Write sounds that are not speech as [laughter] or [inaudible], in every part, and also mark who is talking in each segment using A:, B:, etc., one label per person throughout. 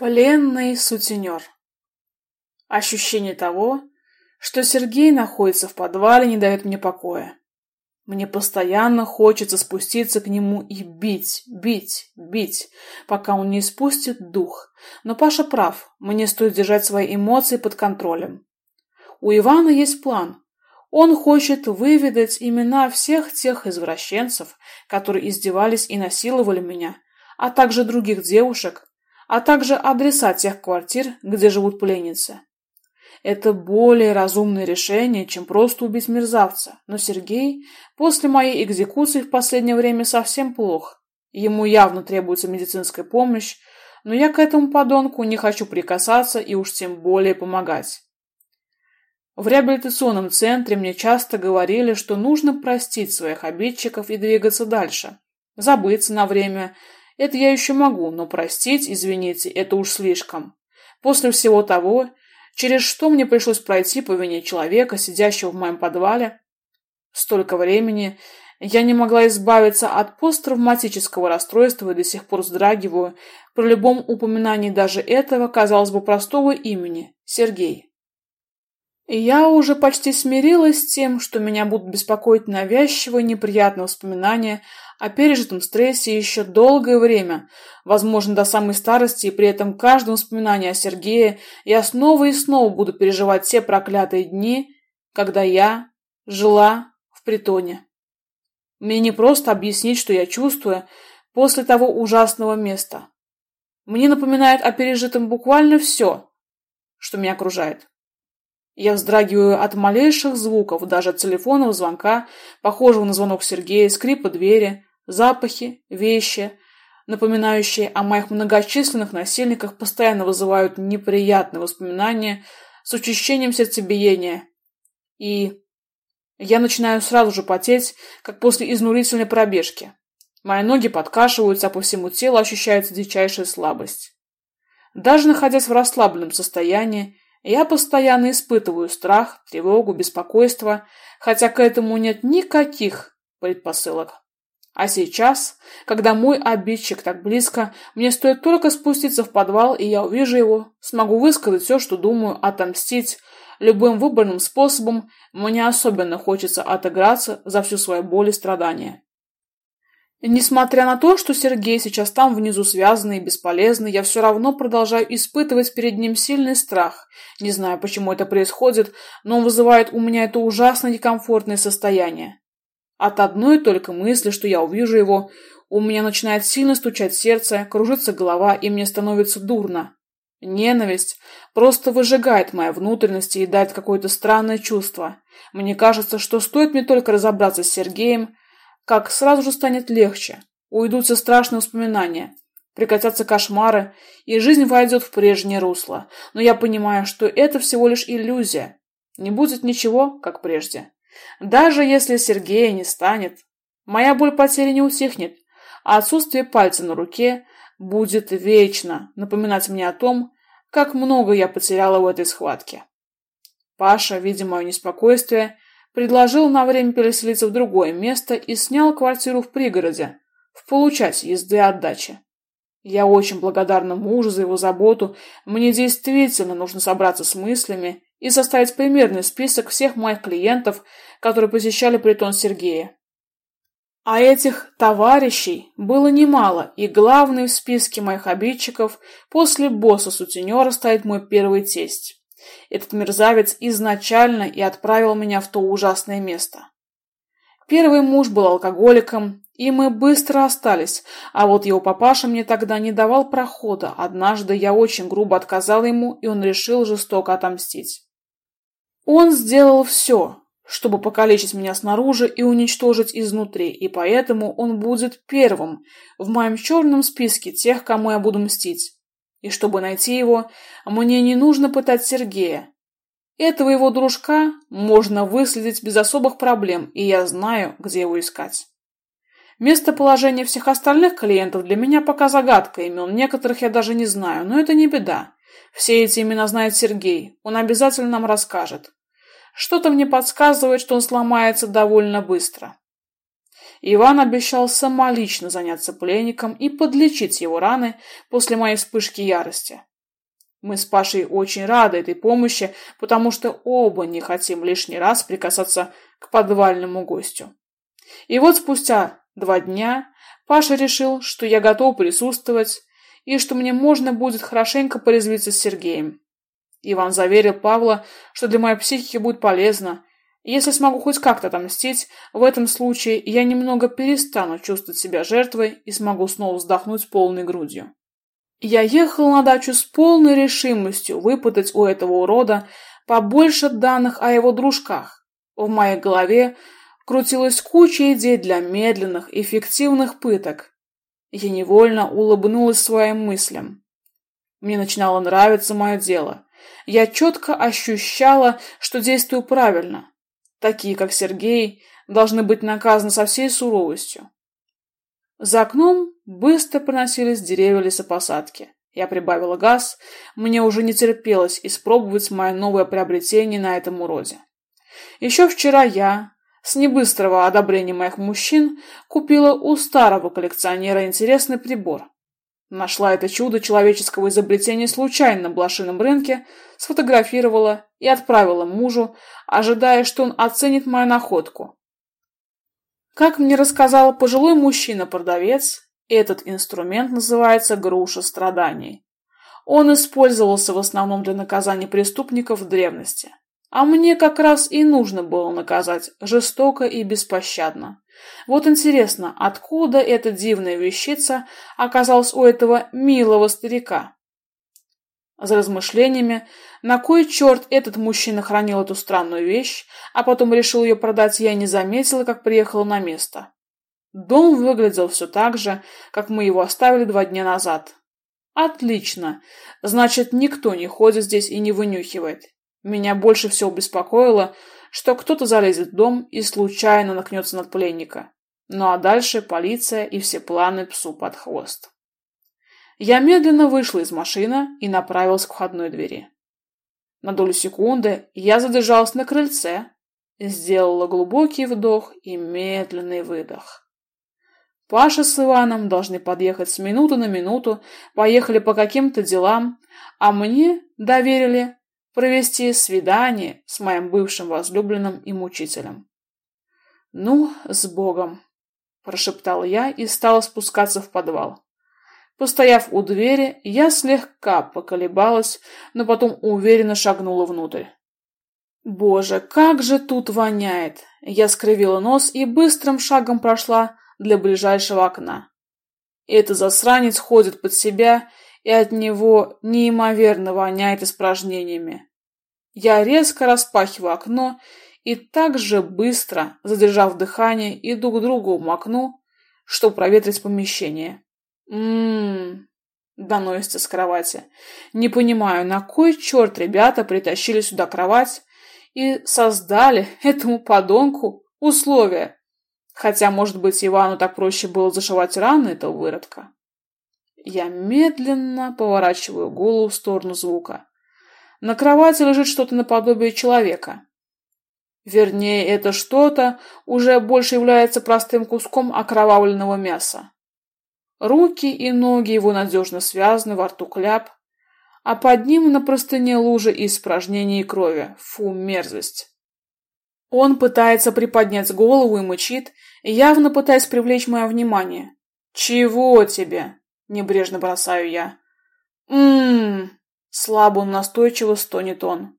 A: Пленный сутенер. Ощущение того, что Сергей находится в подвале, не дает мне покоя. Мне постоянно хочется спуститься к нему и бить, бить, бить, пока он не испустит дух. Но Паша прав, мне стоит держать свои эмоции под контролем. У Ивана есть план. Он хочет выведать имена всех тех извращенцев, которые издевались и насиловали меня, а также других девушек, а также адреса тех квартир, где живут пленницы. Это более разумное решение, чем просто убить мерзавца. Но Сергей после моей экзекуции в последнее время совсем плох. Ему явно требуется медицинская помощь, но я к этому подонку не хочу прикасаться и уж тем более помогать. В реабилитационном центре мне часто говорили, что нужно простить своих обидчиков и двигаться дальше, забыться на время это я еще могу, но простить, извините, это уж слишком. После всего того, через что мне пришлось пройти по вине человека, сидящего в моем подвале, столько времени, я не могла избавиться от посттравматического расстройства и до сих пор вздрагиваю при любом упоминании даже этого, казалось бы, простого имени – Сергей. Я уже почти смирилась с тем, что меня будут беспокоить навязчивые неприятные воспоминания о пережитом стрессе еще долгое время, возможно, до самой старости, и при этом каждом воспоминании о Сергее я снова и снова буду переживать те проклятые дни, когда я жила в притоне. Мне не просто объяснить, что я чувствую после того ужасного места. Мне напоминает о пережитом буквально все, что меня окружает. Я вздрагиваю от малейших звуков, даже от телефонного звонка, похожего на звонок Сергея, скрипа двери, запахи, вещи, напоминающие о моих многочисленных насильниках, постоянно вызывают неприятные воспоминания с учащением сердцебиения. И я начинаю сразу же потеть, как после изнурительной пробежки. Мои ноги подкашиваются, а по всему телу ощущается дичайшая слабость. Даже находясь в расслабленном состоянии, я постоянно испытываю страх, тревогу, беспокойство, хотя к этому нет никаких предпосылок. А сейчас, когда мой обидчик так близко, мне стоит только спуститься в подвал, и я увижу его, смогу высказать все, что думаю, отомстить. Любым выбранным способом мне особенно хочется отыграться за всю свою боль и страдания. Несмотря на то, что Сергей сейчас там внизу связанный и бесполезный, я все равно продолжаю испытывать перед ним сильный страх. Не знаю, почему это происходит, но он вызывает у меня это ужасно некомфортное состояние. От одной только мысли, что я увижу его, у меня начинает сильно стучать сердце, кружится голова, и мне становится дурно. Ненависть просто выжигает мои внутренности и дает какое-то странное чувство. Мне кажется, что стоит мне только разобраться с Сергеем, как сразу же станет легче. Уйдут все страшные воспоминания, прекратятся кошмары, и жизнь войдет в прежнее русло. Но я понимаю, что это всего лишь иллюзия. Не будет ничего, как прежде. Даже если Сергея не станет, моя боль потери не утихнет, а отсутствие пальца на руке будет вечно напоминать мне о том, как много я потеряла в этой схватке. Паша, видя мое неспокойствие, предложил на время переселиться в другое место и снял квартиру в пригороде, в получасе езды и отдачи. Я очень благодарна мужу за его заботу. Мне действительно нужно собраться с мыслями и составить примерный список всех моих клиентов, которые посещали притон Сергея. А этих товарищей было немало, и главный в списке моих обидчиков после босса-сутенера стоит мой первый тесть. Этот мерзавец изначально и отправил меня в то ужасное место. Первый муж был алкоголиком, и мы быстро остались, а вот его папаша мне тогда не давал прохода. Однажды я очень грубо отказал ему, и он решил жестоко отомстить. Он сделал все, чтобы покалечить меня снаружи и уничтожить изнутри, и поэтому он будет первым в моем черном списке тех, кому я буду мстить. И чтобы найти его, мне не нужно пытать Сергея. Этого его дружка можно выследить без особых проблем, и я знаю, где его искать. Местоположение всех остальных клиентов для меня пока загадка, имен некоторых я даже не знаю, но это не беда. Все эти имена знает Сергей, он обязательно нам расскажет. Что-то мне подсказывает, что он сломается довольно быстро. Иван обещал самолично заняться пленником и подлечить его раны после моей вспышки ярости. Мы с Пашей очень рады этой помощи, потому что оба не хотим лишний раз прикасаться к подвальному гостю. И вот спустя два дня Паша решил, что я готов присутствовать и что мне можно будет хорошенько порезвиться с Сергеем. Иван заверил Павла, что для моей психики будет полезно. Если смогу хоть как-то отомстить, в этом случае я немного перестану чувствовать себя жертвой и смогу снова вздохнуть полной грудью. Я ехал на дачу с полной решимостью выпытать у этого урода побольше данных о его дружках. В моей голове крутилась куча идей для медленных, эффективных пыток. Я невольно улыбнулась своим мыслям. Мне начинало нравиться мое дело. Я четко ощущала, что действую правильно. Такие, как Сергей, должны быть наказаны со всей суровостью. За окном быстро проносились деревья лесопосадки. Я прибавила газ, мне уже не терпелось испробовать мое новое приобретение на этом уроде. Еще вчера я, с небыстрого одобрения моих мужчин, купила у старого коллекционера интересный прибор. Нашла это чудо человеческого изобретения случайно на блошином рынке, сфотографировала и отправила мужу, ожидая, что он оценит мою находку. Как мне рассказал пожилой мужчина-продавец, этот инструмент называется груша страданий. Он использовался в основном для наказания преступников в древности. А мне как раз и нужно было наказать жестоко и беспощадно. Вот интересно, откуда эта дивная вещица оказалась у этого милого старика? За размышлениями, на кой черт этот мужчина хранил эту странную вещь, а потом решил ее продать, я не заметила, как приехала на место. Дом выглядел все так же, как мы его оставили два дня назад. Отлично. Значит, никто не ходит здесь и не вынюхивает. Меня больше всего беспокоило, что кто-то залезет в дом и случайно накнется над пленника. Ну а дальше полиция и все планы псу под хвост. Я медленно вышла из машины и направилась к входной двери. На долю секунды я задержалась на крыльце, сделала глубокий вдох и медленный выдох. Паша с Иваном должны подъехать с минуты на минуту, поехали по каким-то делам, а мне доверили провести свидание с моим бывшим возлюбленным и мучителем. «Ну, с Богом!» – прошептал я и стала спускаться в подвал. Постояв у двери, я слегка поколебалась, но потом уверенно шагнула внутрь. «Боже, как же тут воняет!» Я скривила нос и быстрым шагом прошла для ближайшего окна. Этот засранец ходит под себя и от него неимоверно воняет испражнениями. Я резко распахиваю окно и так же быстро, задержав дыхание, иду к другому окну, чтобы проветрить помещение. Ммм, доносится с кровати. Не понимаю, на кой черт ребята притащили сюда кровать и создали [laughs] этому подонку условия. Хотя, может быть, Ивану так проще было зашивать раны этого выродка. Я медленно поворачиваю голову в сторону звука. На кровати лежит что-то наподобие человека. Вернее, это что-то уже больше является простым куском окровавленного мяса. Руки и ноги его надежно связаны, во рту кляп, а под ним на простыне лужи из испражнений и крови. Фу, мерзость. Он пытается приподнять голову и мычит, явно пытаясь привлечь мое внимание. «Чего тебе?» Небрежно бросаю я. Ммм, слабо настойчиво стонет он.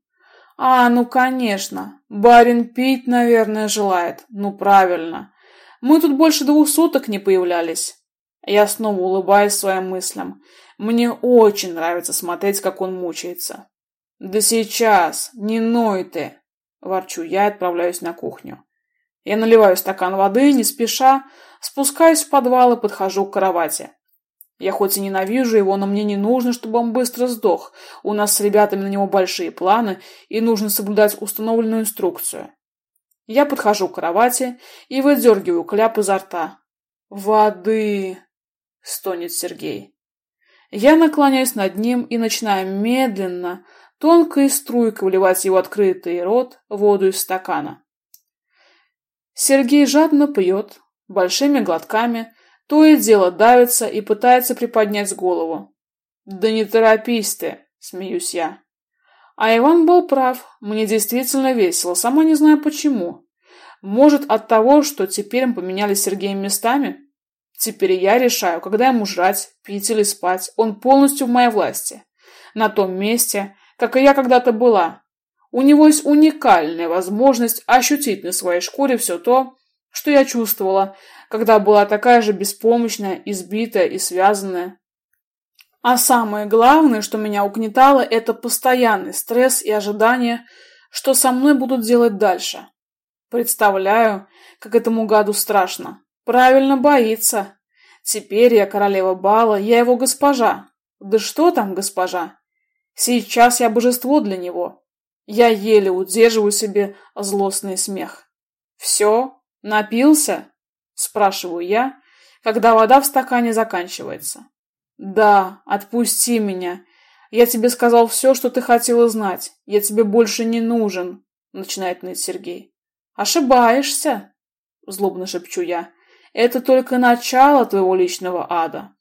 A: А, ну конечно. Барин пить, наверное, желает. Ну правильно. Мы тут больше двух суток не появлялись. Я снова улыбаюсь своим мыслям. Мне очень нравится смотреть, как он мучается. Да сейчас, не ной ты, ворчу я отправляюсь на кухню. Я наливаю стакан воды, не спеша, спускаюсь в подвал и подхожу к кровати. Я хоть и ненавижу его, но мне не нужно, чтобы он быстро сдох. У нас с ребятами на него большие планы, и нужно соблюдать установленную инструкцию. Я подхожу к кровати и выдергиваю кляп изо рта. «Воды!» — стонет Сергей. Я наклоняюсь над ним и начинаю медленно, тонкой струйкой вливать в его открытый рот воду из стакана. Сергей жадно пьет, большими глотками, то и дело давится и пытается приподнять голову. «Да не торопись ты!» смеюсь я. А Иван был прав, мне действительно весело, сама не знаю почему. Может, от того, что теперь мы поменялись с Сергеем местами? Теперь я решаю, когда ему жрать, пить или спать. Он полностью в моей власти. На том месте, как и я когда-то была. У него есть уникальная возможность ощутить на своей шкуре все то, что я чувствовала, когда была такая же беспомощная, избитая и связанная. А самое главное, что меня угнетало, это постоянный стресс и ожидание, что со мной будут делать дальше. Представляю, как этому гаду страшно. Правильно боится. Теперь я королева бала, я его госпожа. Да что там госпожа? Сейчас я божество для него. Я еле удерживаю себе злостный смех. Все? Напился? Спрашиваю я, когда вода в стакане заканчивается. Да, отпусти меня. Я тебе сказал все, что ты хотела знать. Я тебе больше не нужен, начинает ныть Сергей. Ошибаешься, злобно шепчу я. Это только начало твоего личного ада.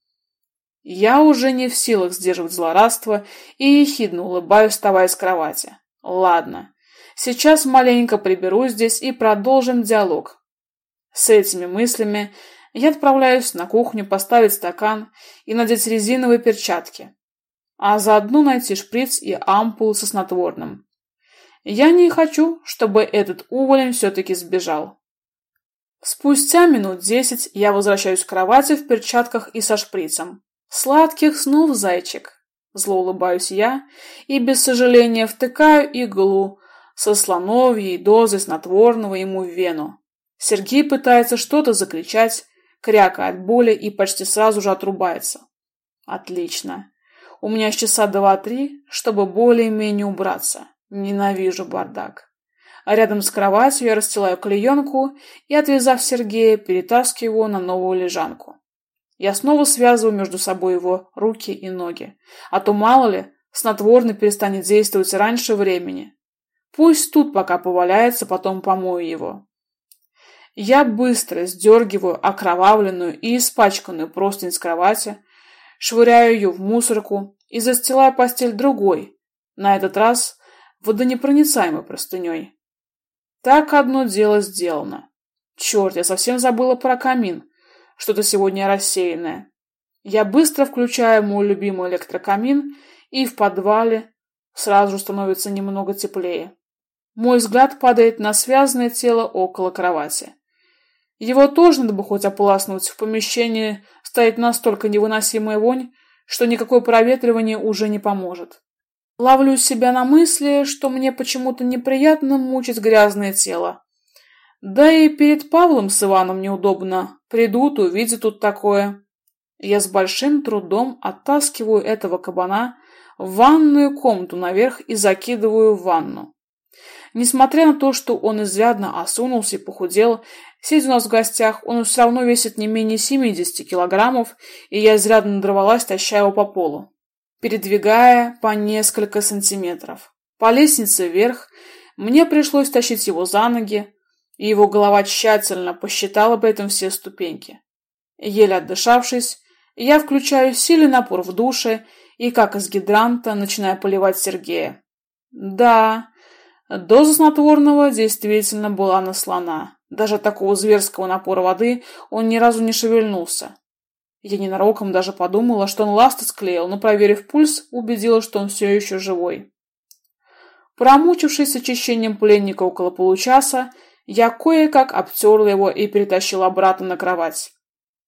A: Я уже не в силах сдерживать злорадство и ехидно улыбаюсь, вставая с кровати. Ладно, сейчас маленько приберусь здесь и продолжим диалог. С этими мыслями я отправляюсь на кухню поставить стакан и надеть резиновые перчатки, а заодно найти шприц и ампулу со снотворным. Я не хочу, чтобы этот уволень все-таки сбежал. Спустя минут десять я возвращаюсь к кровати в перчатках и со шприцем. Сладких снов, зайчик! Зло улыбаюсь я и без сожаления втыкаю иглу со слоновьей дозой снотворного ему в вену. Сергей пытается что-то закричать, крякая от боли и почти сразу же отрубается. Отлично. У меня часа два-три, чтобы более-менее убраться. Ненавижу бардак. А рядом с кроватью я расстилаю клеенку и, отвязав Сергея, перетаскиваю его на новую лежанку. Я снова связываю между собой его руки и ноги. А то, мало ли, снотворный перестанет действовать раньше времени. Пусть тут пока поваляется, потом помою его. Я быстро сдергиваю окровавленную и испачканную простынь с кровати, швыряю ее в мусорку и застилаю постель другой, на этот раз водонепроницаемой простыней. Так одно дело сделано. Черт, я совсем забыла про камин. Что-то сегодня рассеянное. Я быстро включаю мой любимый электрокамин, и в подвале сразу становится немного теплее. Мой взгляд падает на связанное тело около кровати. Его тоже надо бы хоть ополоснуть. В помещении стоит настолько невыносимая вонь, что никакое проветривание уже не поможет. Ловлю себя на мысли, что мне почему-то неприятно мучить грязное тело. Да и перед Павлом с Иваном неудобно. Придут, увидят тут такое. Я с большим трудом оттаскиваю этого кабана в ванную комнату наверх и закидываю в ванну. Несмотря на то, что он изрядно осунулся и похудел, сидя у нас в гостях, он все равно весит не менее 70 килограммов, и я изрядно надрывалась, таща его по полу, передвигая по несколько сантиметров. По лестнице вверх мне пришлось тащить его за ноги, и его голова тщательно посчитала при этом все ступеньки. Еле отдышавшись, я включаю сильный напор в душе и, как из гидранта, начинаю поливать Сергея. Да, Доза снотворного действительно была на слона. Даже от такого зверского напора воды он ни разу не шевельнулся. Я ненароком даже подумала, что он ласты склеил, но, проверив пульс, убедилась, что он все еще живой. Промучившись с очищением пленника около получаса, я кое-как обтерла его и перетащила обратно на кровать.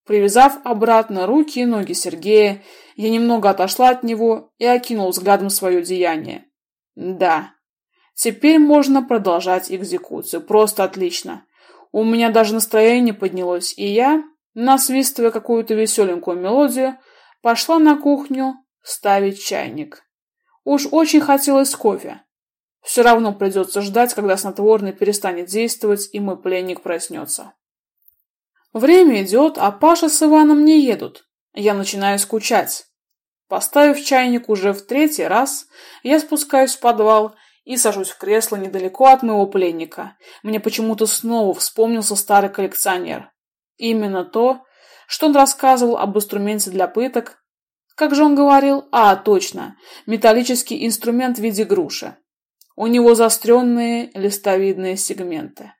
A: Привязав обратно руки и ноги Сергея, я немного отошла от него и окинула взглядом свое деяние. Да, Теперь можно продолжать экзекуцию. Просто отлично. У меня даже настроение поднялось, и я, насвистывая какую-то веселенькую мелодию, пошла на кухню ставить чайник. Уж очень хотелось кофе. Все равно придется ждать, когда снотворный перестанет действовать, и мой пленник проснется. Время идет, а Паша с Иваном не едут. Я начинаю скучать. Поставив чайник уже в третий раз, я спускаюсь в подвал и сажусь в кресло недалеко от моего пленника. Мне почему-то снова вспомнился старый коллекционер. Именно то, что он рассказывал об инструменте для пыток, Как же он говорил? А, точно, металлический инструмент в виде груши. У него заостренные листовидные сегменты.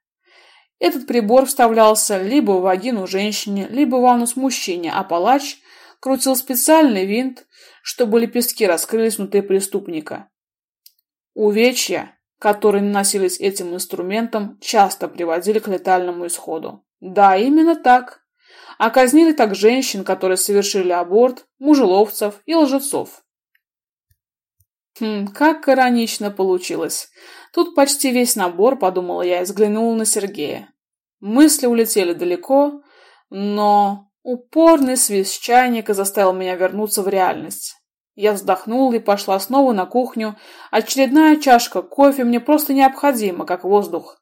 A: Этот прибор вставлялся либо в вагину женщине, либо в анус мужчине, а палач крутил специальный винт, чтобы лепестки раскрылись внутри преступника. Увечья, которые наносились этим инструментом, часто приводили к летальному исходу. Да, именно так. А казнили так женщин, которые совершили аборт, мужеловцев и лжецов. Хм, как иронично получилось. Тут почти весь набор, подумала я и взглянула на Сергея. Мысли улетели далеко, но упорный свист чайника заставил меня вернуться в реальность. Я вздохнула и пошла снова на кухню. Очередная чашка кофе мне просто необходима, как воздух.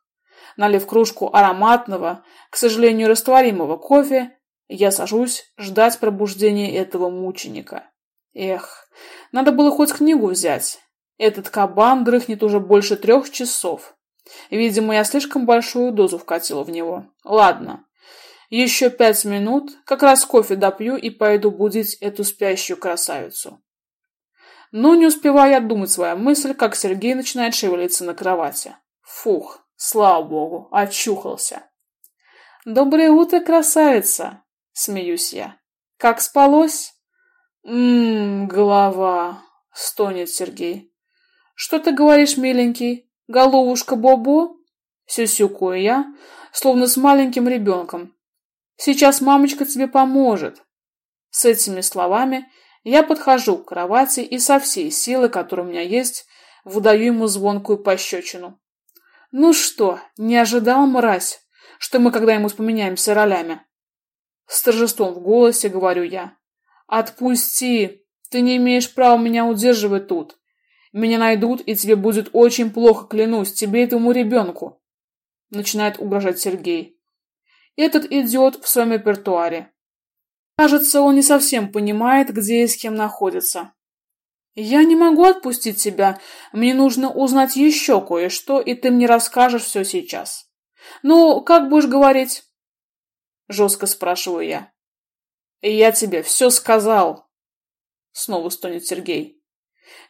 A: Налив кружку ароматного, к сожалению, растворимого кофе, я сажусь ждать пробуждения этого мученика. Эх, надо было хоть книгу взять. Этот кабан дрыхнет уже больше трех часов. Видимо, я слишком большую дозу вкатила в него. Ладно, еще пять минут, как раз кофе допью и пойду будить эту спящую красавицу. Но не успеваю я думать свою мысль, как Сергей начинает шевелиться на кровати. Фух, слава богу, очухался. «Доброе утро, красавица!» — смеюсь я. «Как спалось?» «Ммм, голова!» — стонет Сергей. «Что ты говоришь, миленький? Головушка Бобо?» Сюсюкую я, словно с маленьким ребенком. «Сейчас мамочка тебе поможет!» С этими словами я подхожу к кровати и со всей силы, которая у меня есть, выдаю ему звонкую пощечину. «Ну что, не ожидал, мразь, что мы когда-нибудь поменяемся ролями?» С торжеством в голосе говорю я. «Отпусти! Ты не имеешь права меня удерживать тут. Меня найдут, и тебе будет очень плохо, клянусь, тебе и твоему ребенку!» Начинает угрожать Сергей. Этот идиот в своем репертуаре. Кажется, он не совсем понимает, где и с кем находится. Я не могу отпустить тебя. Мне нужно узнать еще кое-что, и ты мне расскажешь все сейчас. Ну, как будешь говорить? Жестко спрашиваю я. Я тебе все сказал. Снова стонет Сергей.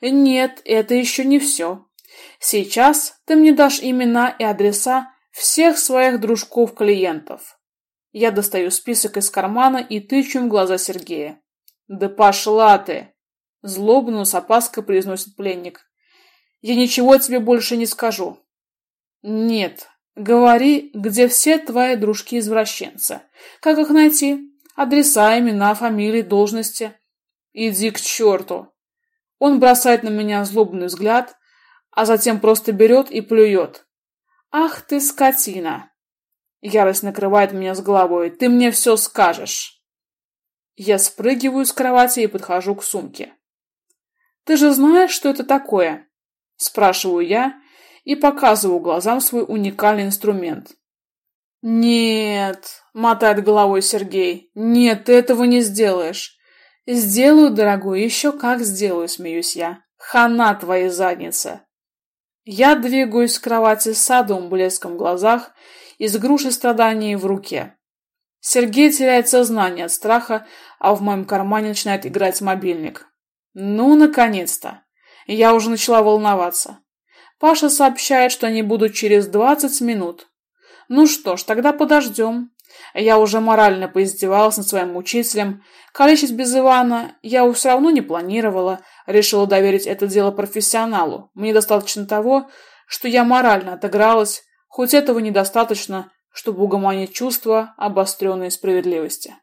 A: Нет, это еще не все. Сейчас ты мне дашь имена и адреса всех своих дружков-клиентов. Я достаю список из кармана и тычу в глаза Сергея. «Да пошла ты!» Злобно, с опаской произносит пленник. «Я ничего тебе больше не скажу». «Нет, говори, где все твои дружки-извращенцы. Как их найти? Адреса, имена, фамилии, должности». «Иди к черту!» Он бросает на меня злобный взгляд, а затем просто берет и плюет. «Ах ты, скотина!» Ярость накрывает меня с головой. Ты мне все скажешь. Я спрыгиваю с кровати и подхожу к сумке. Ты же знаешь, что это такое? Спрашиваю я и показываю глазам свой уникальный инструмент. Нет, мотает головой Сергей. Нет, ты этого не сделаешь. Сделаю, дорогой, еще как сделаю, смеюсь я. Хана твоей задница. Я двигаюсь с кровати с садом блеском в глазах и с грушей страданий в руке. Сергей теряет сознание от страха, а в моем кармане начинает играть мобильник. Ну, наконец-то! Я уже начала волноваться. Паша сообщает, что они будут через двадцать минут. Ну что ж, тогда подождем. Я уже морально поиздевалась над своим учителем. Калечить без Ивана я все равно не планировала. Решила доверить это дело профессионалу. Мне достаточно того, что я морально отыгралась, Хоть этого недостаточно, чтобы угомонить чувство обостренной справедливости.